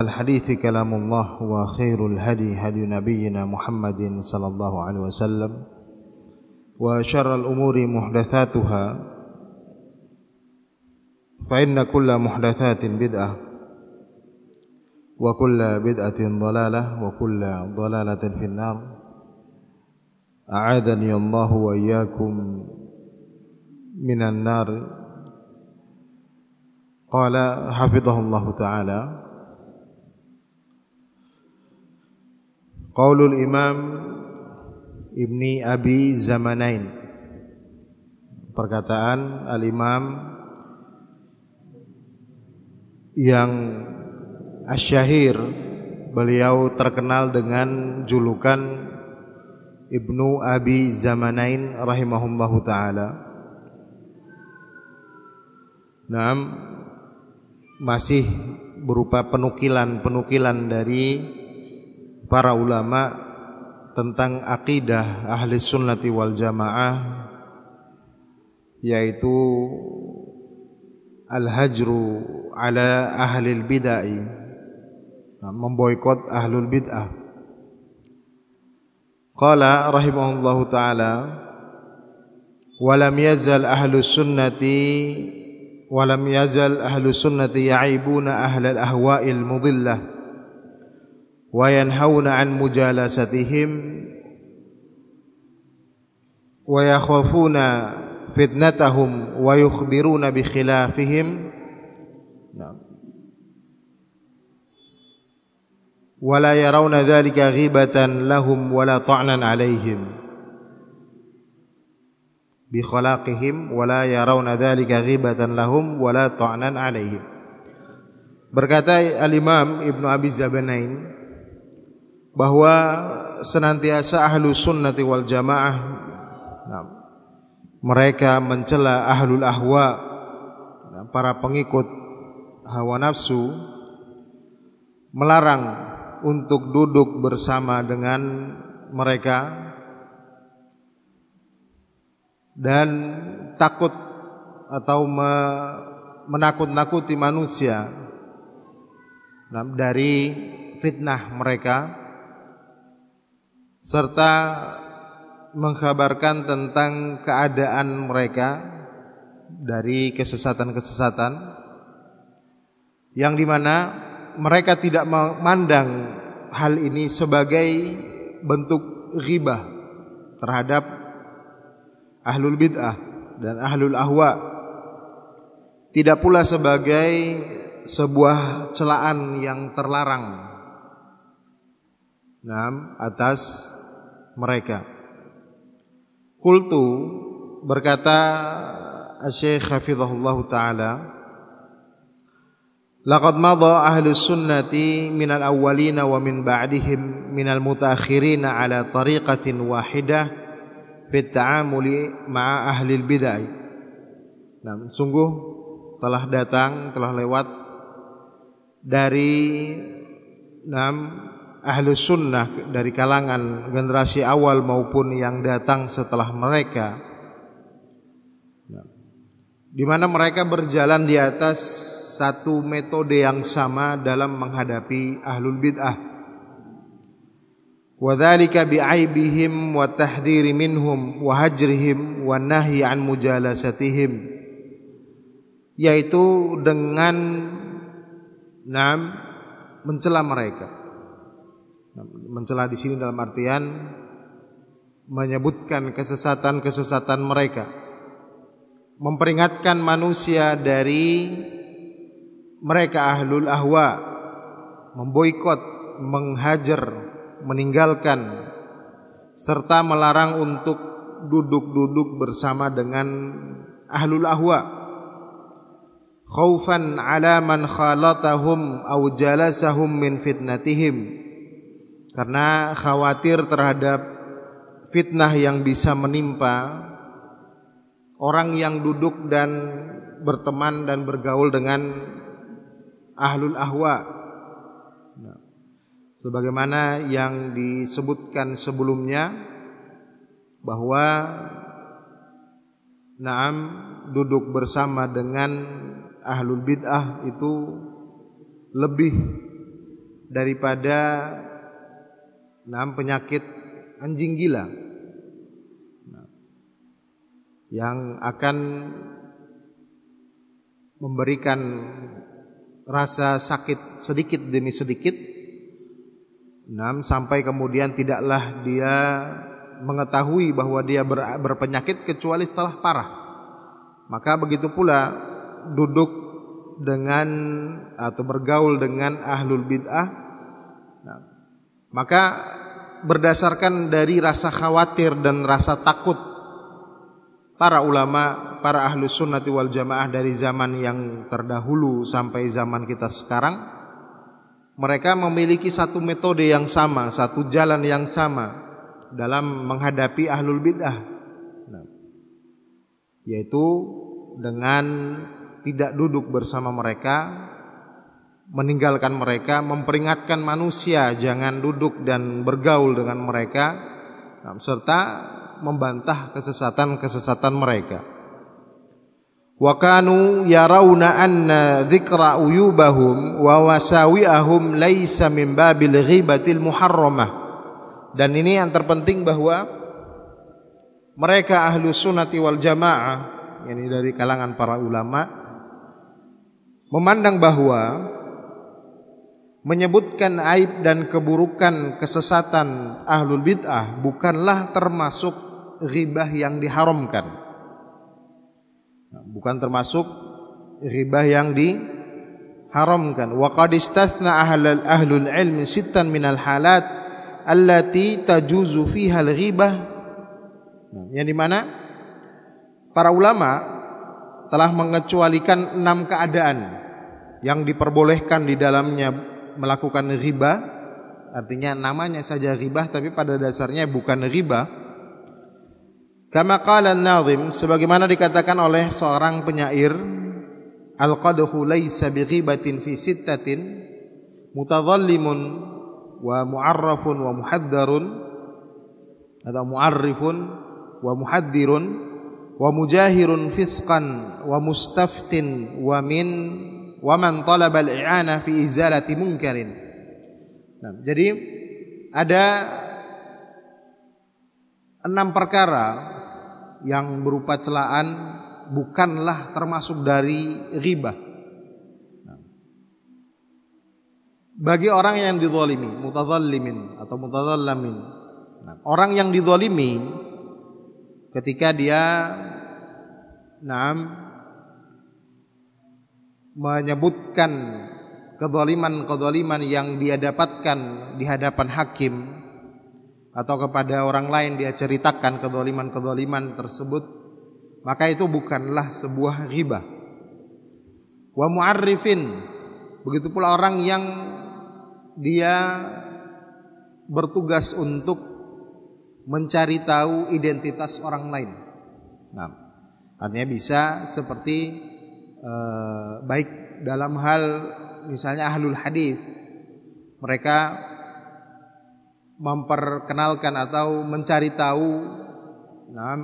الحديث كلام الله وخير الهدي هدي نبينا محمد صلى الله عليه وسلم وشر الأمور محدثاتها فإن كل محدثات بدعة وكل بدعة ضلالة وكل ضلالة في النار. أعاذني الله وإياكم من النار. قال حفظه الله تعالى Qaulul Imam Ibni Abi Zamanain. Perkataan Al-Imam Yang Asyahir Beliau terkenal dengan julukan Ibnu Abi Zamanain Rahimahullahu ta'ala. Nah Masih berupa penukilan-penukilan dari para ulama tentang akidah ahli sunnati wal jamaah yaitu al-hajru ala ahli nah, memboikot ahlul bid'ah. Qala rahimahullahu taala walam yazal ahlu sunnati walam yazal ahlu sunnati ya'ibuna ahlal ahwa'il mudillah وينهون عن مجالستهم ويخافون فتنتهم ويخبرون بخلافهم. نعم. ولا يرون ذلك غيبة لهم ولا طعنا عليهم بخلاقهم ولا يرون ذلك غيبة لهم ولا طعنا عليهم. berkata al-Imam Ibnu Abi Zabanain bahwa senantiasa ahlu sunnati wal jamaah nah, mereka mencela ahlul ahwa nah, para pengikut hawa nafsu melarang untuk duduk bersama dengan mereka dan takut atau menakut-nakuti manusia nah, dari fitnah mereka serta mengkhabarkan tentang keadaan mereka dari kesesatan-kesesatan yang di mana mereka tidak memandang hal ini sebagai bentuk ghibah terhadap ahlul bid'ah dan ahlul ahwa. Tidak pula sebagai sebuah celaan yang terlarang. Nah, atas mereka. Kultu berkata Syekh Hafizahullah Ta'ala Laqad madha ahlu sunnati minal awwalina wa min ba'dihim minal mutaakhirina ala tariqatin wahidah fit ta'amuli ma'a ahli bid'ah. Nah, sungguh telah datang, telah lewat dari enam ahlu sunnah dari kalangan generasi awal maupun yang datang setelah mereka. Di mana mereka berjalan di atas satu metode yang sama dalam menghadapi ahlul bid'ah. Wa dzalika bi'aibihim wa tahdhiri minhum wa hajrihim wa nahyi an mujalasatihim. Yaitu dengan nam mencela mereka Mencela di sini dalam artian menyebutkan kesesatan-kesesatan mereka. Memperingatkan manusia dari mereka ahlul ahwa, memboikot, menghajar, meninggalkan serta melarang untuk duduk-duduk bersama dengan ahlul ahwa. Khaufan ala man khalatahum aw jalasahum min fitnatihim karena khawatir terhadap fitnah yang bisa menimpa orang yang duduk dan berteman dan bergaul dengan ahlul ahwa. Nah, sebagaimana yang disebutkan sebelumnya bahwa Naam duduk bersama dengan ahlul bid'ah itu lebih daripada enam penyakit anjing gila. Yang akan memberikan rasa sakit sedikit demi sedikit. Enam sampai kemudian tidaklah dia mengetahui bahwa dia ber, berpenyakit kecuali setelah parah. Maka begitu pula duduk dengan atau bergaul dengan ahlul bid'ah nah, maka berdasarkan dari rasa khawatir dan rasa takut para ulama, para ahlu sunnati wal jamaah dari zaman yang terdahulu sampai zaman kita sekarang, mereka memiliki satu metode yang sama, satu jalan yang sama dalam menghadapi ahlul bid'ah. Nah, yaitu dengan tidak duduk bersama mereka, meninggalkan mereka, memperingatkan manusia jangan duduk dan bergaul dengan mereka, nah, serta membantah kesesatan-kesesatan mereka. Wa kanu yarawna anna dzikra uyubahum wa wasawi'ahum laisa min babil ghibatil muharramah. Dan ini yang terpenting bahwa mereka ahlu sunnati wal jamaah ini dari kalangan para ulama memandang bahwa menyebutkan aib dan keburukan kesesatan ahlul bid'ah bukanlah termasuk ghibah yang diharamkan. Bukan termasuk ghibah yang diharamkan. Wa qad istathna ahlul ahlul ilmi sittan minal halat allati tajuzu fiha al-ghibah. Yang di mana para ulama telah mengecualikan enam keadaan yang diperbolehkan di dalamnya melakukan riba artinya namanya saja riba tapi pada dasarnya bukan riba. Kama qala an-nazim sebagaimana dikatakan oleh seorang penyair al-qadhu laisa bighibatin fi sittatin mutadhallimun wa mu'arrafun wa muhaddarun atau mu'arrifun wa muhaddirun wa mujahirun fisqan wa mustaftin wa min wa man talaba al-i'ana fi izalati munkarin. Nah, jadi ada enam perkara yang berupa celaan bukanlah termasuk dari riba. Nah. Bagi orang yang dizalimi, mutadzallimin atau mutadzallamin. Nah, orang yang dizalimi ketika dia nah, menyebutkan kezaliman-kezaliman yang dia dapatkan di hadapan hakim atau kepada orang lain dia ceritakan kedoliman-kedoliman tersebut maka itu bukanlah sebuah riba wa mu'arrifin begitu pula orang yang dia bertugas untuk mencari tahu identitas orang lain. Nah artinya bisa seperti eh, baik dalam hal misalnya ahlul hadis mereka memperkenalkan atau mencari tahu nah,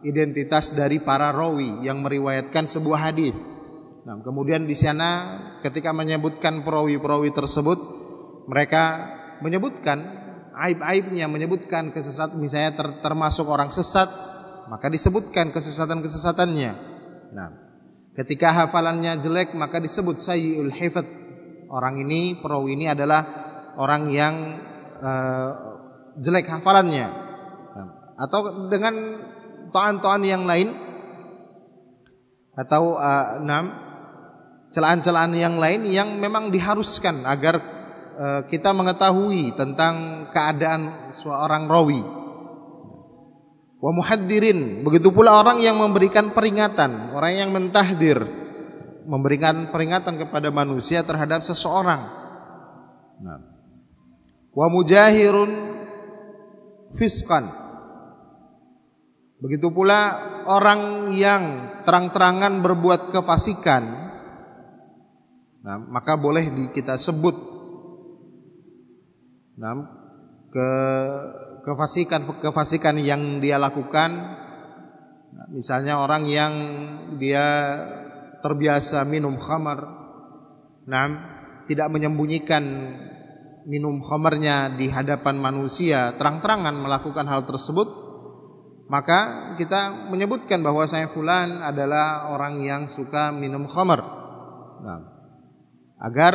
identitas dari para rawi yang meriwayatkan sebuah hadis. Nah, kemudian di sana ketika menyebutkan perawi-perawi tersebut, mereka menyebutkan aib-aibnya, menyebutkan kesesat misalnya ter, termasuk orang sesat, maka disebutkan kesesatan-kesesatannya. Nah, ketika hafalannya jelek maka disebut sayyul hifat. Orang ini, perawi ini adalah orang yang uh, jelek hafalannya atau dengan toan-toan yang lain atau uh, enam celaan-celaan yang lain yang memang diharuskan agar uh, kita mengetahui tentang keadaan seorang rawi wa muhaddirin. Begitu pula orang yang memberikan peringatan. Orang yang mentahdir. Memberikan peringatan kepada manusia terhadap seseorang. Nah. Wa mujahirun fisqan. Begitu pula orang yang terang-terangan berbuat kefasikan. Nah maka boleh kita sebut. Nah ke kefasikan kefasikan yang dia lakukan. Nah, misalnya orang yang dia terbiasa minum khamar. Nah tidak menyembunyikan minum khamarnya di hadapan manusia terang-terangan melakukan hal tersebut maka kita menyebutkan bahwa saya fulan adalah orang yang suka minum khamar. Nah, agar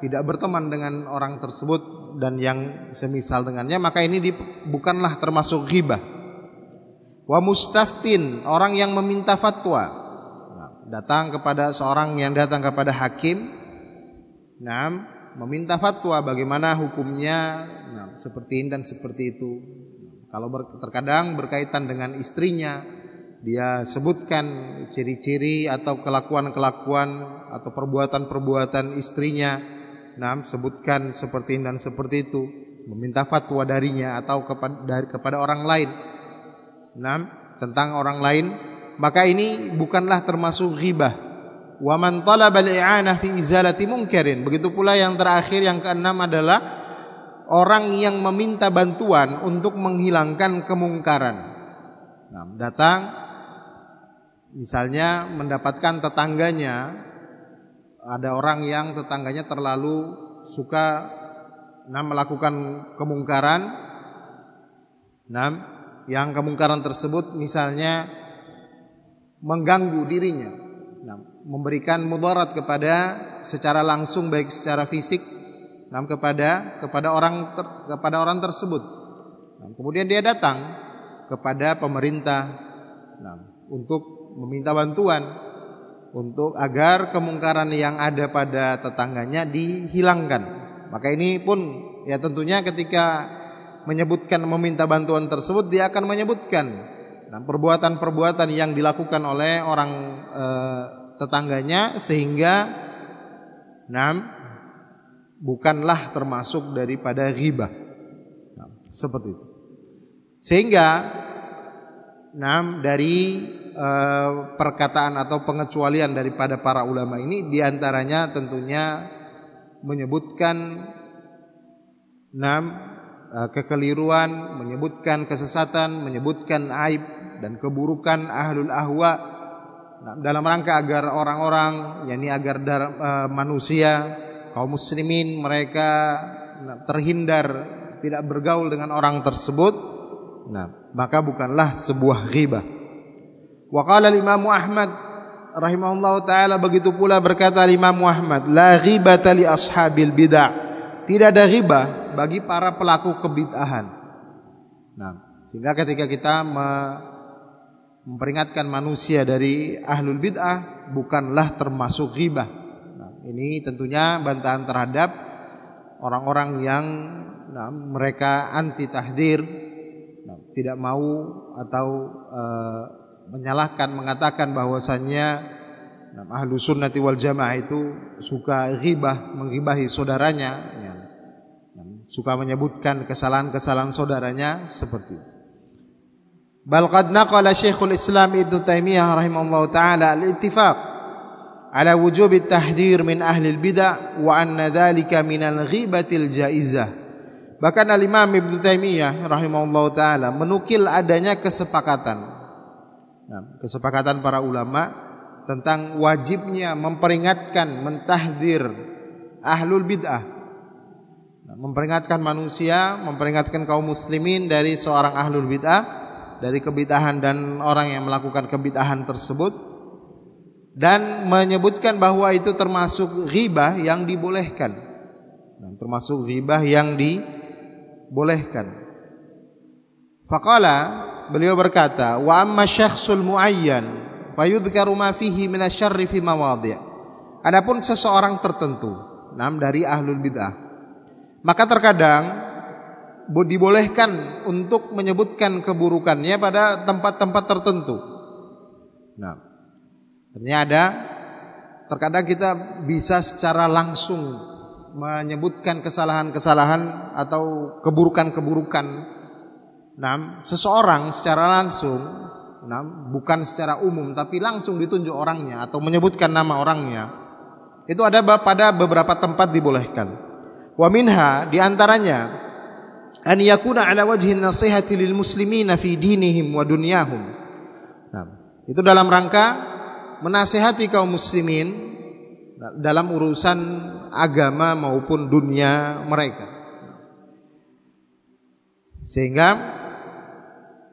tidak berteman dengan orang tersebut dan yang semisal dengannya maka ini di, bukanlah termasuk ghibah wa mustaftin orang yang meminta fatwa nah, datang kepada seorang yang datang kepada hakim nah meminta fatwa bagaimana hukumnya nah, seperti ini dan seperti itu. Kalau ber, terkadang berkaitan dengan istrinya, dia sebutkan ciri-ciri atau kelakuan-kelakuan atau perbuatan-perbuatan istrinya. Nah, sebutkan seperti ini dan seperti itu, meminta fatwa darinya atau kepada dari kepada orang lain. Nah, tentang orang lain, maka ini bukanlah termasuk ghibah wa man talaba al-i'anah fi izalati munkarin. Begitu pula yang terakhir yang keenam adalah orang yang meminta bantuan untuk menghilangkan kemungkaran. Nah, datang misalnya mendapatkan tetangganya ada orang yang tetangganya terlalu suka nah, melakukan kemungkaran. Nah, yang kemungkaran tersebut misalnya mengganggu dirinya nah, memberikan mudarat kepada secara langsung baik secara fisik nah, kepada kepada orang ter, kepada orang tersebut. Nah, kemudian dia datang kepada pemerintah nah, untuk meminta bantuan untuk agar kemungkaran yang ada pada tetangganya dihilangkan. Maka ini pun ya tentunya ketika menyebutkan meminta bantuan tersebut dia akan menyebutkan nah, perbuatan-perbuatan yang dilakukan oleh orang e, tetangganya sehingga enam bukanlah termasuk daripada ghibah. Nah, seperti itu. Sehingga enam dari e, perkataan atau pengecualian daripada para ulama ini di antaranya tentunya menyebutkan enam e, kekeliruan, menyebutkan kesesatan, menyebutkan aib dan keburukan ahlul ahwa dalam rangka agar orang-orang yakni agar uh, manusia kaum muslimin mereka terhindar tidak bergaul dengan orang tersebut nah maka bukanlah sebuah ghibah wa qala Imam Ahmad rahimahullahu taala begitu pula berkata Imam Ahmad la ghibata li ashabil bid'ah. Tidak ada ghibah bagi para pelaku kebid'ahan. Nah sehingga ketika kita me memperingatkan manusia dari ahlul bid'ah bukanlah termasuk ghibah. Nah, ini tentunya bantahan terhadap orang-orang yang nah, mereka anti tahdir, nah, tidak mau atau uh, menyalahkan mengatakan bahwasannya ahlu sunnati wal jamaah itu suka ribah mengribahi saudaranya ya, suka menyebutkan kesalahan-kesalahan saudaranya seperti itu. Bal qad naqala Syekhul Islam Ibnu Taimiyah rahimallahu taala al-ittifaq ala wujub at-tahdhir min ahli al-bid'ah wa anna dhalika min al-ghibatil jaizah. Bahkan Al-Imam Ibnu Taimiyah rahimallahu taala menukil adanya kesepakatan Nah, kesepakatan para ulama tentang wajibnya memperingatkan, mentahdir ahlul bid'ah. Nah, memperingatkan manusia, memperingatkan kaum muslimin dari seorang ahlul bid'ah dari kebitahan dan orang yang melakukan kebitahan tersebut dan menyebutkan bahwa itu termasuk ghibah yang dibolehkan. Nah, termasuk ghibah yang dibolehkan. Faqala beliau berkata, "Wa amma syakhsul muayyan fayudhkaru ma fihi min asyarri fi mawadhi'." Adapun seseorang tertentu, nam dari ahlul bid'ah. Maka terkadang dibolehkan untuk menyebutkan keburukannya pada tempat-tempat tertentu. Nah, ternyata ada terkadang kita bisa secara langsung menyebutkan kesalahan-kesalahan atau keburukan-keburukan nah, seseorang secara langsung nah, bukan secara umum tapi langsung ditunjuk orangnya atau menyebutkan nama orangnya itu ada pada beberapa tempat dibolehkan wa minha di antaranya an yakuna ala wajhi nasihati lil muslimina fi dinihim wa dunyahum. Nah, itu dalam rangka menasihati kaum muslimin dalam urusan agama maupun dunia mereka. Sehingga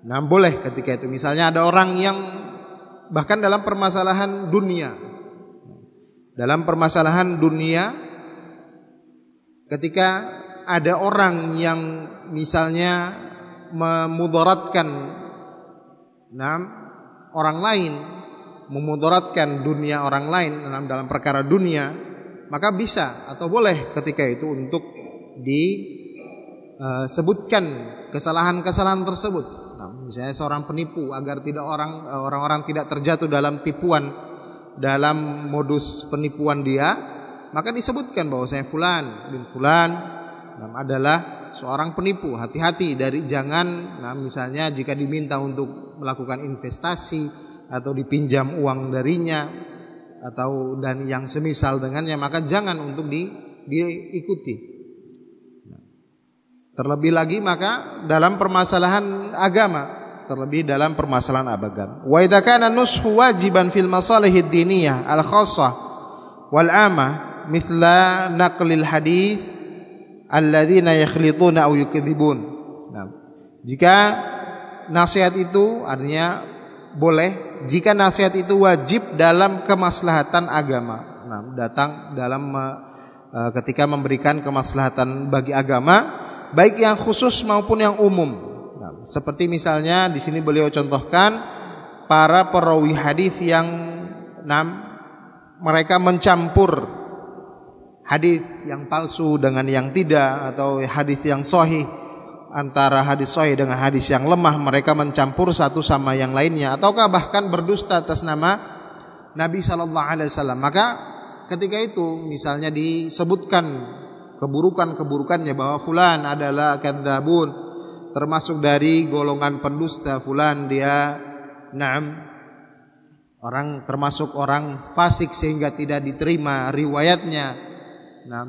nah boleh ketika itu. Misalnya ada orang yang bahkan dalam permasalahan dunia. Dalam permasalahan dunia ketika ada orang yang misalnya memudaratkan nah, orang lain memudaratkan dunia orang lain dalam dalam perkara dunia maka bisa atau boleh ketika itu untuk disebutkan kesalahan-kesalahan tersebut misalnya seorang penipu agar tidak orang orang-orang tidak terjatuh dalam tipuan dalam modus penipuan dia maka disebutkan bahwa saya fulan bin fulan adalah seorang penipu. Hati-hati dari jangan nah misalnya jika diminta untuk melakukan investasi atau dipinjam uang darinya atau dan yang semisal dengannya maka jangan untuk di, diikuti. Terlebih lagi maka dalam permasalahan agama, terlebih dalam permasalahan agama. Wa idza kana nushu wajiban fil masalihid diniyah al khassah wal 'amah mithla naqlil hadis alladzina yakhlituna aw yukadzibun. Nah, jika nasihat itu artinya boleh jika nasihat itu wajib dalam kemaslahatan agama. Nah, datang dalam uh, ketika memberikan kemaslahatan bagi agama baik yang khusus maupun yang umum. Seperti misalnya di sini beliau contohkan para perawi hadis yang enam mereka mencampur hadis yang palsu dengan yang tidak atau hadis yang sahih antara hadis sahih dengan hadis yang lemah mereka mencampur satu sama yang lainnya ataukah bahkan berdusta atas nama Nabi sallallahu alaihi wasallam. Maka ketika itu misalnya disebutkan keburukan-keburukannya bahwa fulan adalah kadzabun termasuk dari golongan pendusta fulan dia na'am. Orang termasuk orang fasik sehingga tidak diterima riwayatnya. Nah,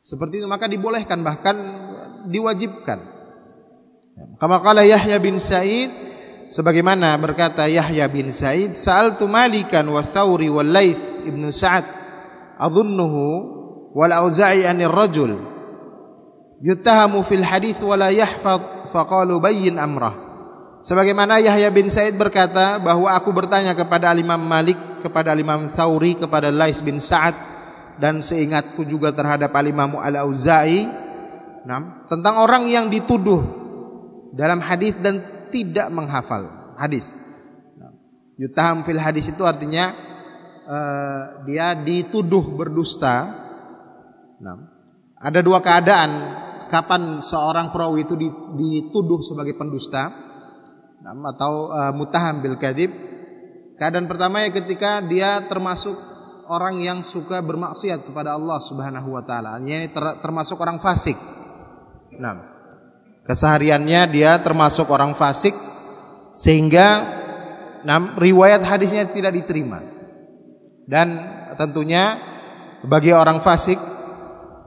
seperti itu maka dibolehkan bahkan diwajibkan. Kama kala Yahya bin Sa'id sebagaimana berkata Yahya bin Sa'id, "Sa'altu Malikan wa Thawri wal Laits ibnu Sa'ad adhunnuhu wal Auza'i anir rajul yuttahamu fil hadis wa la yahfaz faqalu bayyin amrah." Sebagaimana Yahya bin Sa'id berkata bahwa aku bertanya kepada Imam Malik, kepada Imam Thawri, kepada Lais bin Sa'ad dan seingatku juga terhadap Al-Imam Al-Auza'i tentang orang yang dituduh dalam hadis dan tidak menghafal hadis. Yutaham fil hadis itu artinya uh, dia dituduh berdusta. Ada dua keadaan kapan seorang perawi itu dituduh sebagai pendusta atau uh, mutaham bil kadib. Keadaan pertama ya ketika dia termasuk orang yang suka bermaksiat kepada Allah Subhanahu wa taala. Ini termasuk orang fasik. Nah, kesehariannya dia termasuk orang fasik sehingga nah, riwayat hadisnya tidak diterima. Dan tentunya bagi orang fasik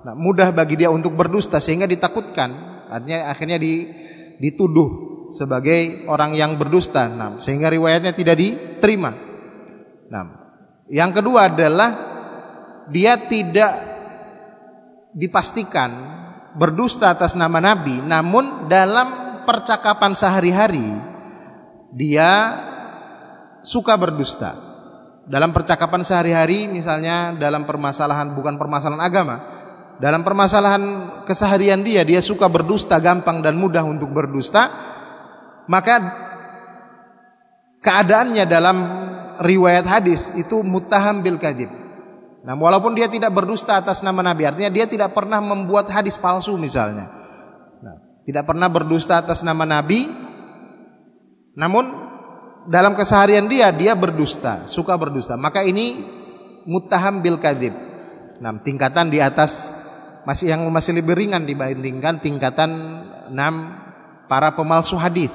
nah, mudah bagi dia untuk berdusta sehingga ditakutkan. Artinya akhirnya di, dituduh sebagai orang yang berdusta. Nah, sehingga riwayatnya tidak diterima. Nah, yang kedua adalah dia tidak dipastikan berdusta atas nama Nabi, namun dalam percakapan sehari-hari dia suka berdusta. Dalam percakapan sehari-hari misalnya dalam permasalahan bukan permasalahan agama, dalam permasalahan keseharian dia dia suka berdusta gampang dan mudah untuk berdusta, maka keadaannya dalam riwayat hadis itu muttaham bil kadzib. Nah, walaupun dia tidak berdusta atas nama Nabi, artinya dia tidak pernah membuat hadis palsu misalnya. Nah, tidak pernah berdusta atas nama Nabi. Namun dalam keseharian dia dia berdusta, suka berdusta. Maka ini muttaham bil kadzib. Nah, tingkatan di atas masih yang masih lebih ringan dibandingkan tingkatan enam para pemalsu hadis.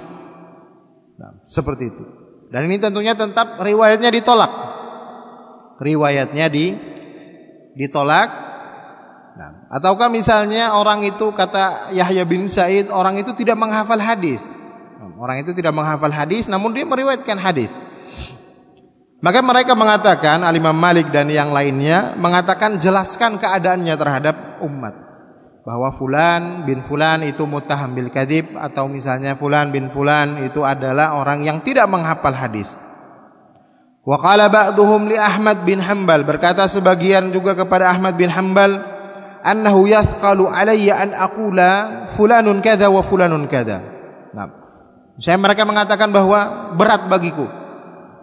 Nah, seperti itu. Dan ini tentunya tetap riwayatnya ditolak. Riwayatnya di ditolak. Nah, ataukah misalnya orang itu kata Yahya bin Said orang itu tidak menghafal hadis. Orang itu tidak menghafal hadis namun dia meriwayatkan hadis. Maka mereka mengatakan Al-Imam Malik dan yang lainnya mengatakan jelaskan keadaannya terhadap umat bahwa fulan bin fulan itu mutaham bil kadib atau misalnya fulan bin fulan itu adalah orang yang tidak menghafal hadis. Wa qala ba'duhum li Ahmad bin Hambal berkata sebagian juga kepada Ahmad bin Hambal annahu yathqalu alayya an aqula fulanun kadza wa fulanun kadza. Nah, saya mereka mengatakan bahwa berat bagiku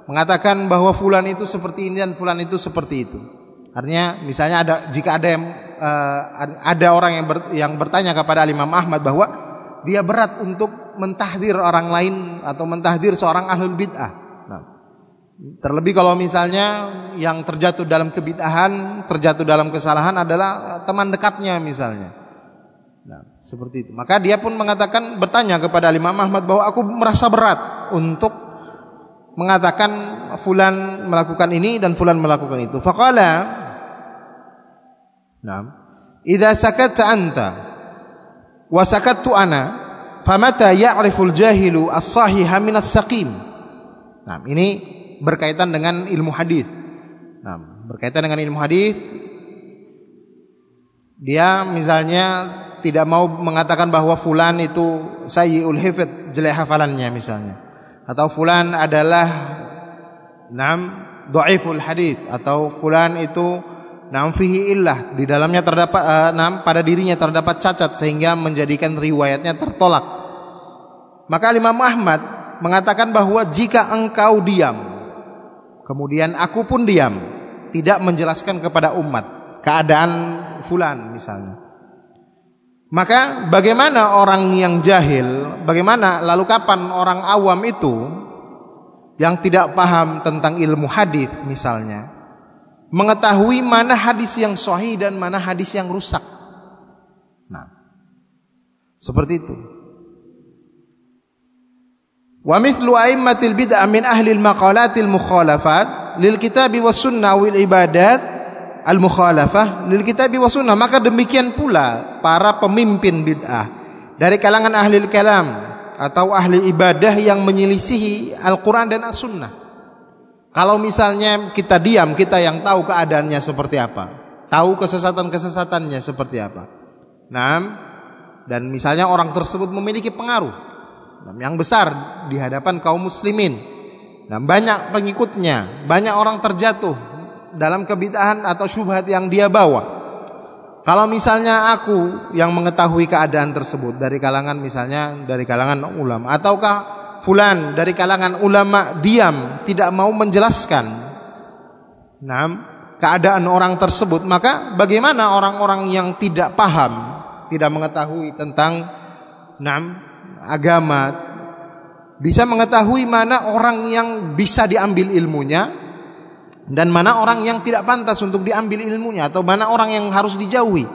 mengatakan bahwa fulan itu seperti ini dan fulan itu seperti itu. Artinya misalnya ada jika ada yang uh, ada orang yang ber, yang bertanya kepada Imam Ahmad bahwa dia berat untuk mentahdir orang lain atau mentahdir seorang ahlul bid'ah. Nah, terlebih kalau misalnya yang terjatuh dalam kebid'ahan, terjatuh dalam kesalahan adalah teman dekatnya misalnya. Nah, seperti itu. Maka dia pun mengatakan bertanya kepada Imam Ahmad bahwa aku merasa berat untuk mengatakan fulan melakukan ini dan fulan melakukan itu. Faqala Naam. Idza sakatta anta wa sakattu ana, famata ya'riful jahilu as-sahiha min as-saqim. Nah, ini berkaitan dengan ilmu hadis. Nah, berkaitan dengan ilmu hadis dia misalnya tidak mau mengatakan bahwa fulan itu sayyiul hifdz, jelek hafalannya misalnya atau fulan adalah nam dhaiful hadis atau fulan itu nam fihi illah. Di dalamnya terdapat uh, nam pada dirinya terdapat cacat sehingga menjadikan riwayatnya tertolak. Maka Imam Ahmad mengatakan bahwa jika engkau diam kemudian aku pun diam tidak menjelaskan kepada umat keadaan fulan misalnya maka bagaimana orang yang jahil, bagaimana lalu kapan orang awam itu yang tidak paham tentang ilmu hadis misalnya mengetahui mana hadis yang sahih dan mana hadis yang rusak. Nah, seperti itu. Wa mithlu a'immatil bid'ah min ahli al-maqalatil mukhalafat lil kitabi was sunnah wal ibadat al-mukhalafah lil kitabi wa sunnah. Maka demikian pula para pemimpin bid'ah dari kalangan ahli kalam atau ahli ibadah yang menyelisihi Al-Qur'an dan As-Sunnah. Kalau misalnya kita diam kita yang tahu keadaannya seperti apa tahu kesesatan-kesesatannya seperti apa. Nah dan misalnya orang tersebut memiliki pengaruh yang besar di hadapan kaum muslimin. Dan banyak pengikutnya banyak orang terjatuh dalam kebid'ahan atau syubhat yang dia bawa. Kalau misalnya aku yang mengetahui keadaan tersebut dari kalangan misalnya dari kalangan ulama ataukah fulan dari kalangan ulama diam tidak mau menjelaskan nah, keadaan orang tersebut maka bagaimana orang-orang yang tidak paham tidak mengetahui tentang nah, agama bisa mengetahui mana orang yang bisa diambil ilmunya dan mana orang yang tidak pantas untuk diambil ilmunya atau mana orang yang harus dijauhi.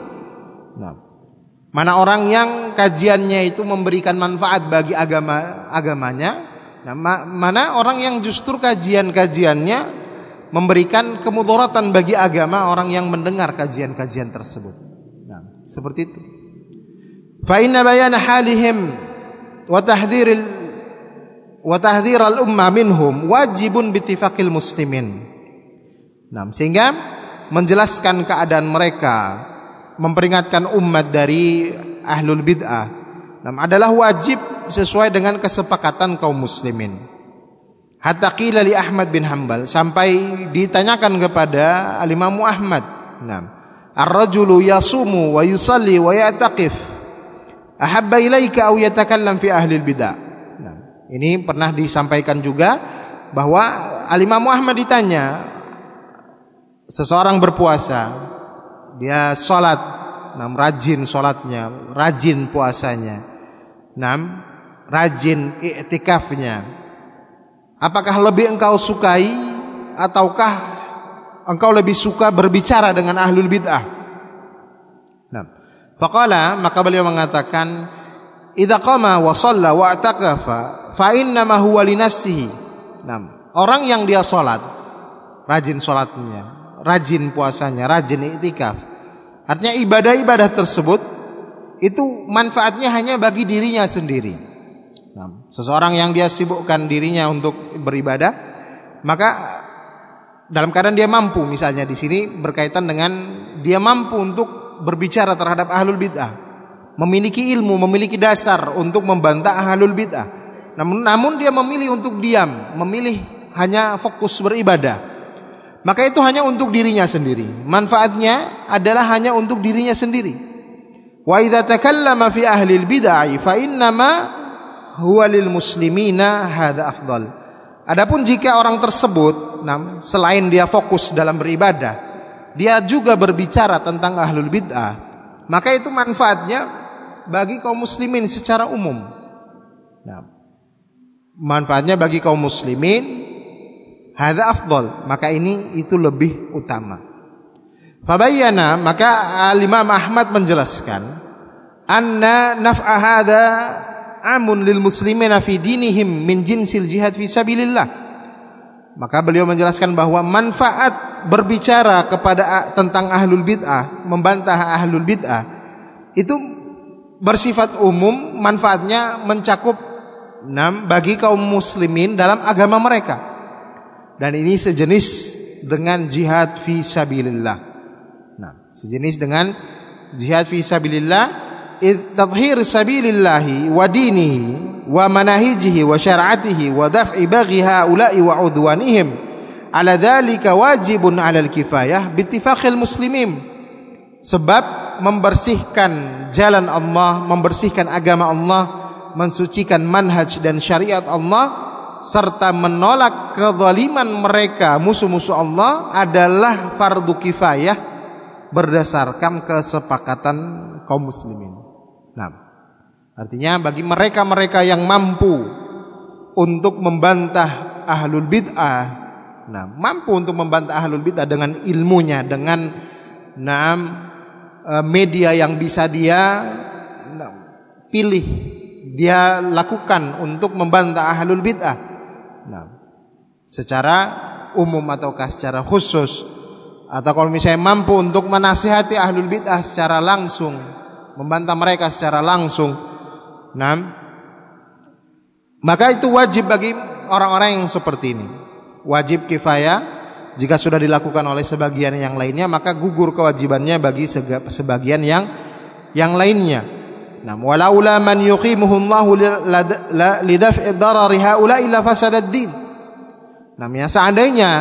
Nah, mana orang yang kajiannya itu memberikan manfaat bagi agama agamanya, nah, ma mana orang yang justru kajian-kajiannya memberikan kemudaratan bagi agama orang yang mendengar kajian-kajian tersebut. Nah, seperti itu. Fa inna bayana halihim wa tahdhiril wa al-ummah minhum wajibun bittifaqil muslimin. Nah, sehingga menjelaskan keadaan mereka, memperingatkan umat dari ahlul bid'ah, nah, adalah wajib sesuai dengan kesepakatan kaum muslimin. Hatta qila li Ahmad bin Hambal sampai ditanyakan kepada Al-Imam Ahmad. Nah, ar-rajulu yasumu wa yusalli wa ya'taqif ahabba ilaika aw yatakallam fi ahli bid'ah. Nah, ini pernah disampaikan juga bahwa Al-Imam Ahmad ditanya, seseorang berpuasa, dia sholat, nam rajin sholatnya, rajin puasanya, nam rajin iktikafnya. Apakah lebih engkau sukai ataukah engkau lebih suka berbicara dengan ahlul bid'ah? Nah, faqala maka beliau mengatakan, "Idza qama wa shalla wa i'takafa fa inna ma huwa li nafsihi." Nah, orang yang dia salat, rajin salatnya, rajin puasanya, rajin iktikaf. Artinya ibadah-ibadah tersebut itu manfaatnya hanya bagi dirinya sendiri. Nah, seseorang yang dia sibukkan dirinya untuk beribadah, maka dalam keadaan dia mampu misalnya di sini berkaitan dengan dia mampu untuk berbicara terhadap ahlul bid'ah, memiliki ilmu, memiliki dasar untuk membantah ahlul bid'ah. Namun namun dia memilih untuk diam, memilih hanya fokus beribadah. Maka itu hanya untuk dirinya sendiri. Manfaatnya adalah hanya untuk dirinya sendiri. Wa idza takallama fi ahli al-bid'ah fa innama huwa lil muslimina hadza afdal. Adapun jika orang tersebut selain dia fokus dalam beribadah, dia juga berbicara tentang ahlul bid'ah, maka itu manfaatnya bagi kaum muslimin secara umum. Nah, manfaatnya bagi kaum muslimin Hadza afdal, maka ini itu lebih utama. Fabayyana maka Al-Imam Ahmad menjelaskan anna naf'a hadza amun lil muslimina fi dinihim min jinsil jihad fi sabilillah. Maka beliau menjelaskan bahwa manfaat berbicara kepada tentang ahlul bid'ah, membantah ahlul bid'ah itu bersifat umum, manfaatnya mencakup enam bagi kaum muslimin dalam agama mereka dan ini sejenis dengan jihad fi sabilillah. Nah, sejenis dengan jihad fi sabilillah tadhhir sabilillahi wa dinihi wa manahijihi wa syar'atihi wa daf'i baghi haula'i wa udwanihim ala dhalika wajibun 'alal kifayah bittifaqil muslimin sebab membersihkan jalan Allah membersihkan agama Allah mensucikan manhaj dan syariat Allah serta menolak kezaliman mereka musuh-musuh Allah adalah fardu kifayah berdasarkan kesepakatan kaum muslimin. Nah, artinya bagi mereka-mereka yang mampu untuk membantah ahlul bid'ah, nah mampu untuk membantah ahlul bid'ah dengan ilmunya, dengan nah, media yang bisa dia pilih, dia lakukan untuk membantah ahlul bid'ah Nah, secara umum ataukah secara khusus atau kalau misalnya mampu untuk menasihati ahlul bid'ah secara langsung, membantah mereka secara langsung. Nah, maka itu wajib bagi orang-orang yang seperti ini. Wajib kifayah jika sudah dilakukan oleh sebagian yang lainnya maka gugur kewajibannya bagi sebagian yang yang lainnya. Nah, walaula man yuqimuhullahu lidaf'i darari haula'i la fasadad din. Namanya seandainya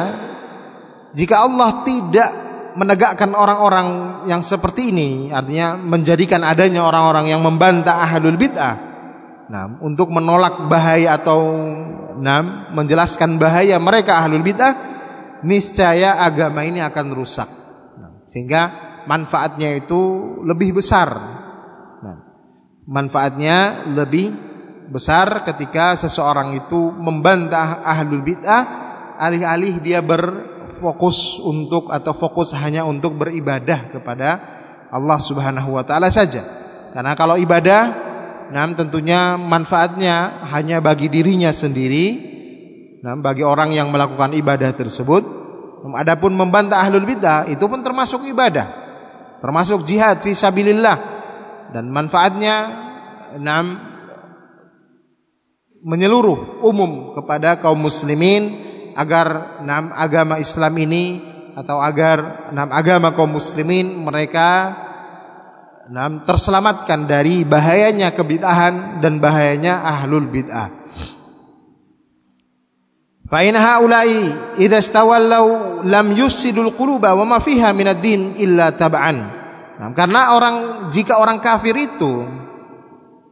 jika Allah tidak menegakkan orang-orang yang seperti ini, artinya menjadikan adanya orang-orang yang membantah ahlul bid'ah, nah, untuk menolak bahaya atau nah, menjelaskan bahaya mereka ahlul bid'ah, niscaya agama ini akan rusak. Sehingga manfaatnya itu lebih besar manfaatnya lebih besar ketika seseorang itu membantah ahlul bid'ah alih-alih dia berfokus untuk atau fokus hanya untuk beribadah kepada Allah Subhanahu wa taala saja. Karena kalau ibadah nah tentunya manfaatnya hanya bagi dirinya sendiri. Nah, bagi orang yang melakukan ibadah tersebut, adapun membantah ahlul bid'ah itu pun termasuk ibadah. Termasuk jihad fi sabilillah dan manfaatnya enam menyeluruh umum kepada kaum muslimin agar enam agama Islam ini atau agar enam agama kaum muslimin mereka enam terselamatkan dari bahayanya kebid'ahan dan bahayanya ahlul bid'ah. Fa in haula'i idza lam yusidul quluba wa ma fiha minad din illa tab'an. Nah, karena orang jika orang kafir itu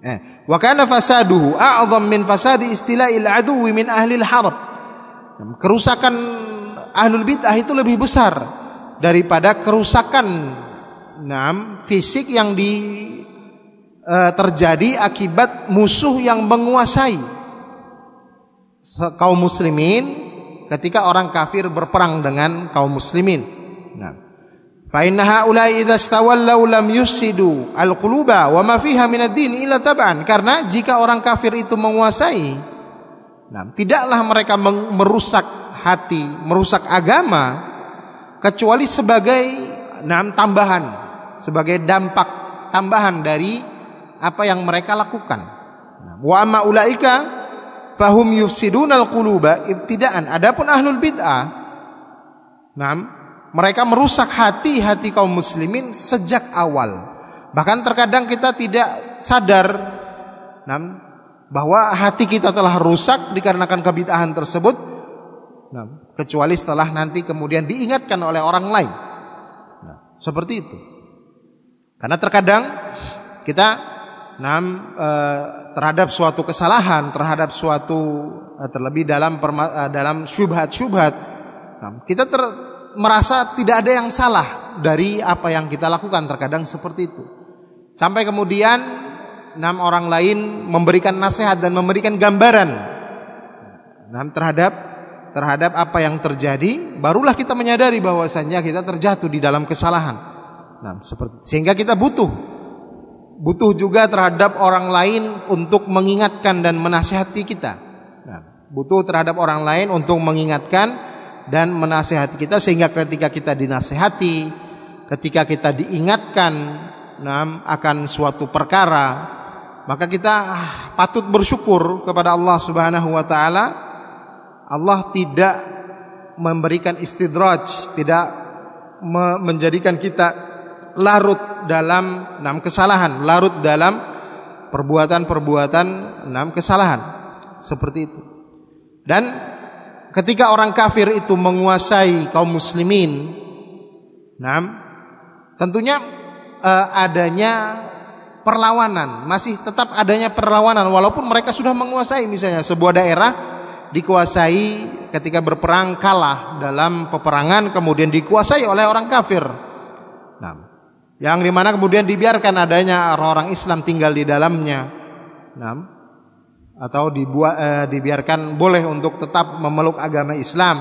eh, wa kana fasaduhu a'zam min fasadi istila'il aduwi min ahli harb. Nah, kerusakan ahlul bid'ah itu lebih besar daripada kerusakan nah, fisik yang di eh, terjadi akibat musuh yang menguasai kaum muslimin ketika orang kafir berperang dengan kaum muslimin. Nah, Fa inna haula'i idza stawallaw lam yusidu al-quluba wa ma fiha min ad-din illa tab'an. Karena jika orang kafir itu menguasai, nah, tidaklah mereka merusak hati, merusak agama kecuali sebagai nah, tambahan, sebagai dampak tambahan dari apa yang mereka lakukan. Nah, wa amma ulaika fahum yufsidunal quluba ibtida'an. Adapun ahlul bid'ah Nah, mereka merusak hati-hati kaum muslimin sejak awal. Bahkan terkadang kita tidak sadar bahwa hati kita telah rusak dikarenakan kebid'ahan tersebut. Kecuali setelah nanti kemudian diingatkan oleh orang lain. Nah, seperti itu. Karena terkadang kita eh, terhadap suatu kesalahan, terhadap suatu eh, terlebih dalam eh, dalam syubhat-syubhat, nah, kita ter, merasa tidak ada yang salah dari apa yang kita lakukan terkadang seperti itu. Sampai kemudian enam orang lain memberikan nasihat dan memberikan gambaran nah, terhadap terhadap apa yang terjadi, barulah kita menyadari bahwasanya kita terjatuh di dalam kesalahan. Nah, seperti sehingga kita butuh butuh juga terhadap orang lain untuk mengingatkan dan menasihati kita. Nah, butuh terhadap orang lain untuk mengingatkan dan menasehati kita sehingga ketika kita dinasehati, ketika kita diingatkan nah, akan suatu perkara, maka kita ah, patut bersyukur kepada Allah Subhanahu wa taala. Allah tidak memberikan istidraj, tidak menjadikan kita larut dalam enam kesalahan, larut dalam perbuatan-perbuatan enam kesalahan. Seperti itu. Dan ketika orang kafir itu menguasai kaum muslimin, nah, tentunya uh, adanya perlawanan, masih tetap adanya perlawanan walaupun mereka sudah menguasai misalnya sebuah daerah dikuasai ketika berperang kalah dalam peperangan kemudian dikuasai oleh orang kafir. Nah, yang di mana kemudian dibiarkan adanya orang-orang Islam tinggal di dalamnya. Nah, atau dibuat eh, dibiarkan boleh untuk tetap memeluk agama Islam.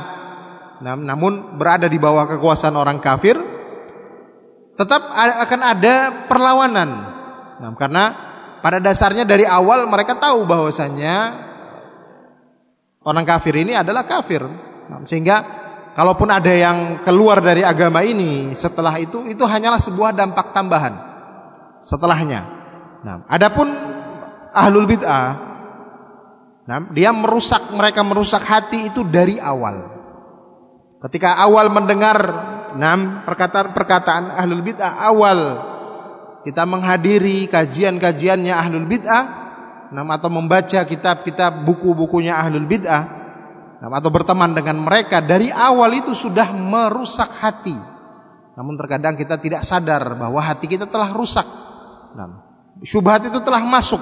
Namun berada di bawah kekuasaan orang kafir tetap akan ada perlawanan. Nah, karena pada dasarnya dari awal mereka tahu bahwasanya orang kafir ini adalah kafir. Nah, sehingga kalaupun ada yang keluar dari agama ini setelah itu itu hanyalah sebuah dampak tambahan setelahnya. Nah adapun ahlul bid'ah Nah, dia merusak mereka merusak hati itu dari awal. Ketika awal mendengar enam perkataan-perkataan ahlul bid'ah awal kita menghadiri kajian-kajiannya ahlul bid'ah enam atau membaca kitab-kitab buku-bukunya ahlul bid'ah enam atau berteman dengan mereka dari awal itu sudah merusak hati. Namun terkadang kita tidak sadar bahwa hati kita telah rusak. Nah, syubhat itu telah masuk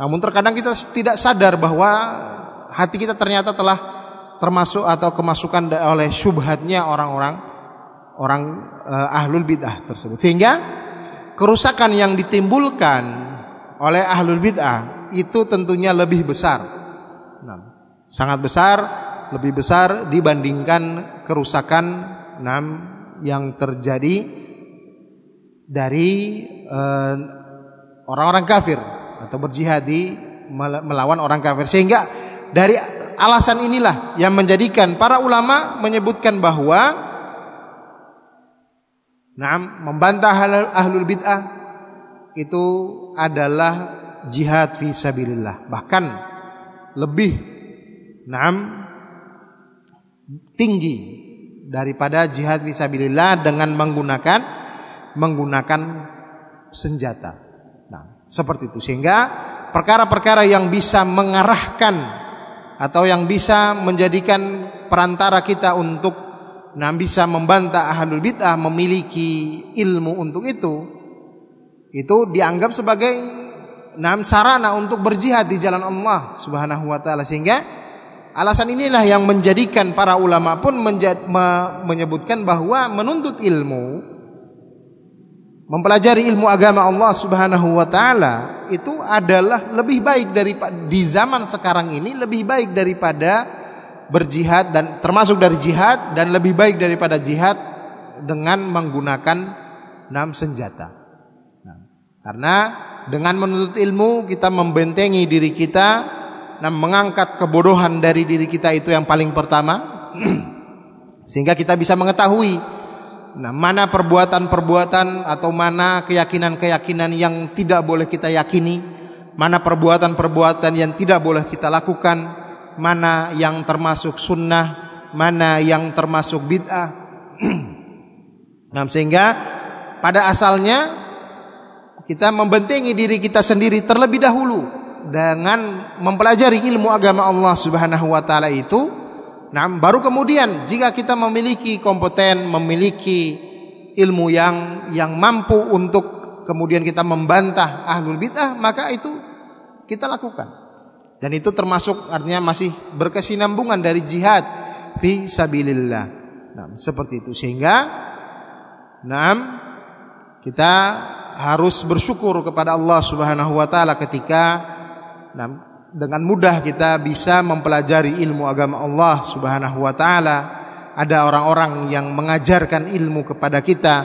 namun terkadang kita tidak sadar bahwa hati kita ternyata telah termasuk atau kemasukan oleh syubhatnya orang-orang orang uh, ahlul bidah tersebut. Sehingga kerusakan yang ditimbulkan oleh ahlul bidah itu tentunya lebih besar. Sangat besar, lebih besar dibandingkan kerusakan enam yang terjadi dari uh, orang-orang kafir atau berjihad di melawan orang kafir. Sehingga dari alasan inilah yang menjadikan para ulama menyebutkan bahwa nah membantah ahlul bid'ah itu adalah jihad fi sabilillah. Bahkan lebih nam tinggi daripada jihad fi sabilillah dengan menggunakan menggunakan senjata seperti itu. Sehingga perkara-perkara yang bisa mengarahkan atau yang bisa menjadikan perantara kita untuk nah bisa membantah ahlul bid'ah memiliki ilmu untuk itu itu dianggap sebagai nam sarana untuk berjihad di jalan Allah Subhanahu wa taala. Sehingga alasan inilah yang menjadikan para ulama pun menyebutkan bahwa menuntut ilmu mempelajari ilmu agama Allah Subhanahu wa taala itu adalah lebih baik dari di zaman sekarang ini lebih baik daripada berjihad dan termasuk dari jihad dan lebih baik daripada jihad dengan menggunakan enam senjata. Nah, karena dengan menuntut ilmu kita membentengi diri kita dan mengangkat kebodohan dari diri kita itu yang paling pertama sehingga kita bisa mengetahui Nah, mana perbuatan-perbuatan atau mana keyakinan-keyakinan yang tidak boleh kita yakini, mana perbuatan-perbuatan yang tidak boleh kita lakukan, mana yang termasuk sunnah, mana yang termasuk bid'ah. nah, sehingga pada asalnya kita membentengi diri kita sendiri terlebih dahulu dengan mempelajari ilmu agama Allah Subhanahu wa taala itu. Nah, baru kemudian jika kita memiliki kompeten, memiliki ilmu yang yang mampu untuk kemudian kita membantah ahlul bidah, maka itu kita lakukan. Dan itu termasuk artinya masih berkesinambungan dari jihad fi sabilillah. Nah, seperti itu sehingga nah kita harus bersyukur kepada Allah Subhanahu wa taala ketika nah, dengan mudah kita bisa mempelajari ilmu agama Allah Subhanahu wa taala. Ada orang-orang yang mengajarkan ilmu kepada kita,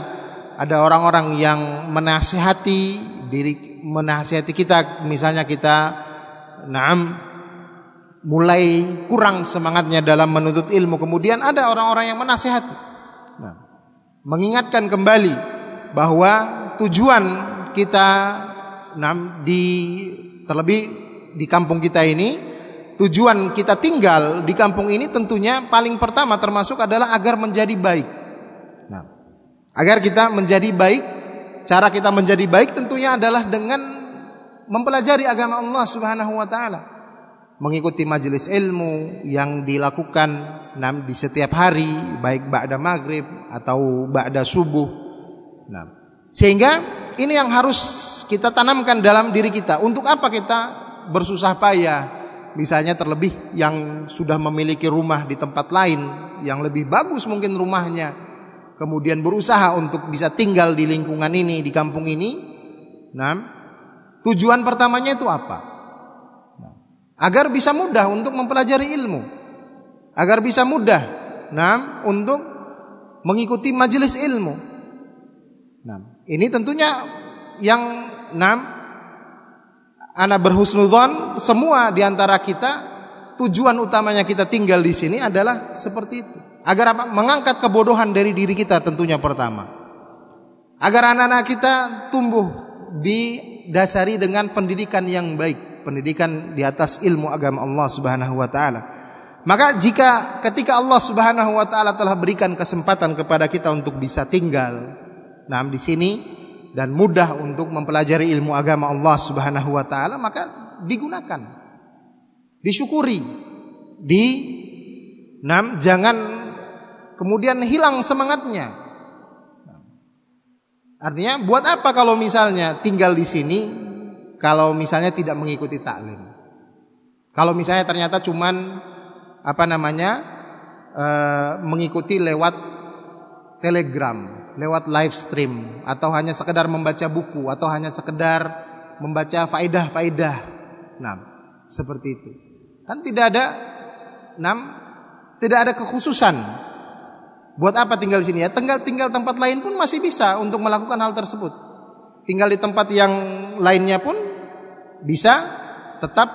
ada orang-orang yang menasihati diri menasihati kita. Misalnya kita naam mulai kurang semangatnya dalam menuntut ilmu. Kemudian ada orang-orang yang menasihati. Nah, mengingatkan kembali bahwa tujuan kita nah, di terlebih di kampung kita ini tujuan kita tinggal di kampung ini tentunya paling pertama termasuk adalah agar menjadi baik. Nah, agar kita menjadi baik, cara kita menjadi baik tentunya adalah dengan mempelajari agama Allah Subhanahu wa taala. Mengikuti majelis ilmu yang dilakukan di setiap hari baik ba'da maghrib atau ba'da subuh. Nah, sehingga ini yang harus kita tanamkan dalam diri kita. Untuk apa kita bersusah payah? Misalnya terlebih yang sudah memiliki rumah di tempat lain yang lebih bagus mungkin rumahnya. Kemudian berusaha untuk bisa tinggal di lingkungan ini, di kampung ini. Nah, tujuan pertamanya itu apa? Nah, agar bisa mudah untuk mempelajari ilmu. Agar bisa mudah nah, untuk mengikuti majelis ilmu. Nah, ini tentunya yang enam anak berhusnudzon semua di antara kita tujuan utamanya kita tinggal di sini adalah seperti itu. Agar apa? Mengangkat kebodohan dari diri kita tentunya pertama. Agar anak-anak kita tumbuh didasari dengan pendidikan yang baik, pendidikan di atas ilmu agama Allah Subhanahu wa taala. Maka jika ketika Allah Subhanahu wa taala telah berikan kesempatan kepada kita untuk bisa tinggal nah di sini dan mudah untuk mempelajari ilmu agama Allah Subhanahu wa taala maka digunakan disyukuri di nam jangan kemudian hilang semangatnya. Artinya buat apa kalau misalnya tinggal di sini kalau misalnya tidak mengikuti taklim? Kalau misalnya ternyata cuman apa namanya e, mengikuti lewat telegram lewat live stream atau hanya sekedar membaca buku atau hanya sekedar membaca faidah-faidah. Nah, seperti itu. Kan tidak ada enam tidak ada kekhususan. Buat apa tinggal di sini ya? Tinggal tinggal tempat lain pun masih bisa untuk melakukan hal tersebut. Tinggal di tempat yang lainnya pun bisa tetap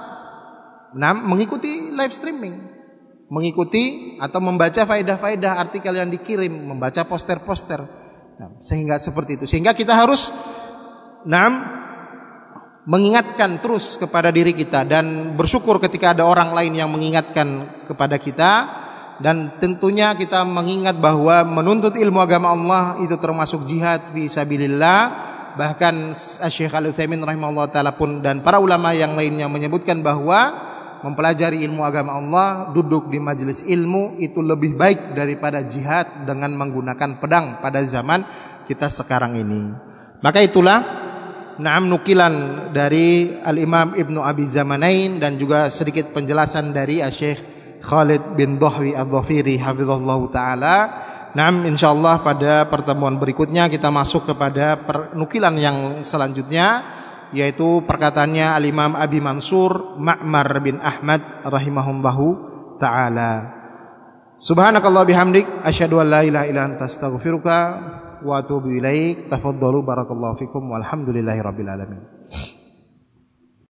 enam mengikuti live streaming mengikuti atau membaca faedah-faedah artikel yang dikirim, membaca poster-poster. Nah, sehingga seperti itu. Sehingga kita harus enam mengingatkan terus kepada diri kita dan bersyukur ketika ada orang lain yang mengingatkan kepada kita dan tentunya kita mengingat bahwa menuntut ilmu agama Allah itu termasuk jihad fi sabilillah bahkan Syekh Al-Utsaimin rahimahullah taala pun dan para ulama yang lainnya menyebutkan bahwa mempelajari ilmu agama Allah duduk di majelis ilmu itu lebih baik daripada jihad dengan menggunakan pedang pada zaman kita sekarang ini. Maka itulah naam nukilan dari Al-Imam Ibnu Abi Zamanain dan juga sedikit penjelasan dari Syekh Khalid bin Dhahwi Ad-Dhafiri hafizallahu taala. Naam insyaallah pada pertemuan berikutnya kita masuk kepada nukilan yang selanjutnya yaitu perkataannya al-Imam Abi Mansur Ma'mar bin Ahmad rahimahullahu taala. Subhanakallah bihamdik asyhadu an la ilaha illa anta astaghfiruka wa atubu ilaik. Tafaddalu barakallahu fikum walhamdulillahi rabbil alamin.